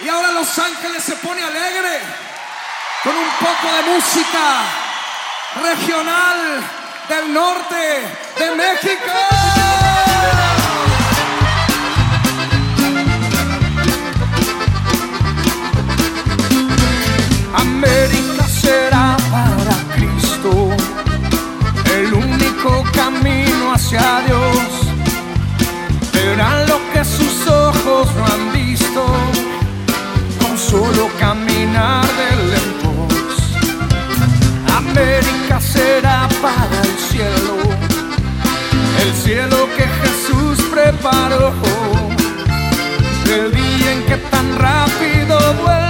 Y ahora Los Ángeles se pone alegre con un poco de música regional del norte de México. Solo caminar de lentos. América será para el cielo, el cielo que Jesús preparó. El día en que tan rápido vuelo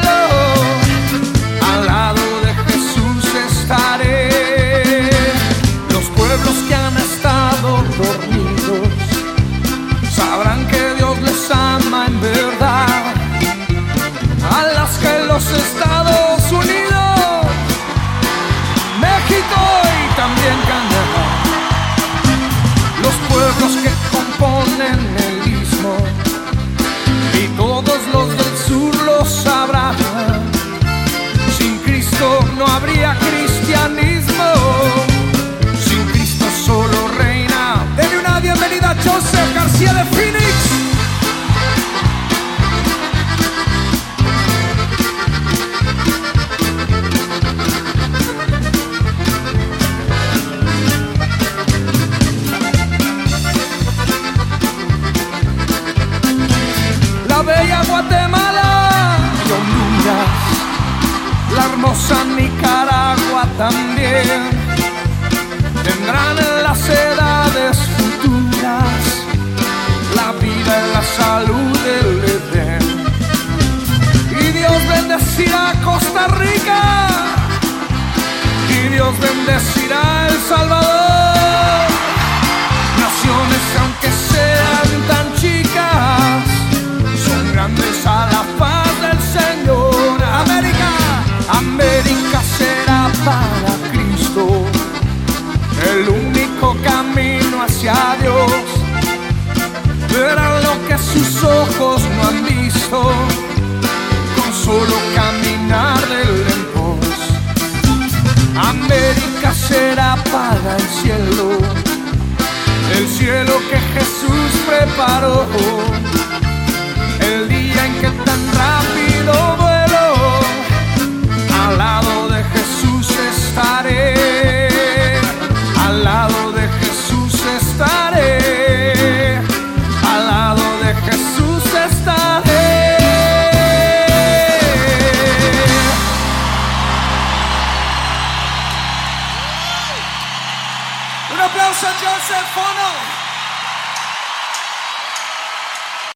no habría cristianismo. Sin Cristo solo reina. Denle una bienvenida a Joseph García de Phoenix. Hermosa Nicaragua también. Tendrán en las edades futuras la vida y la salud del Edén. Y Dios bendecirá Costa Rica. Y Dios bendecirá Verán lo que sus ojos no han visto con solo caminar de lentos. América será para el cielo, el cielo que Jesús preparó. Un aplauso a Joseph Fono.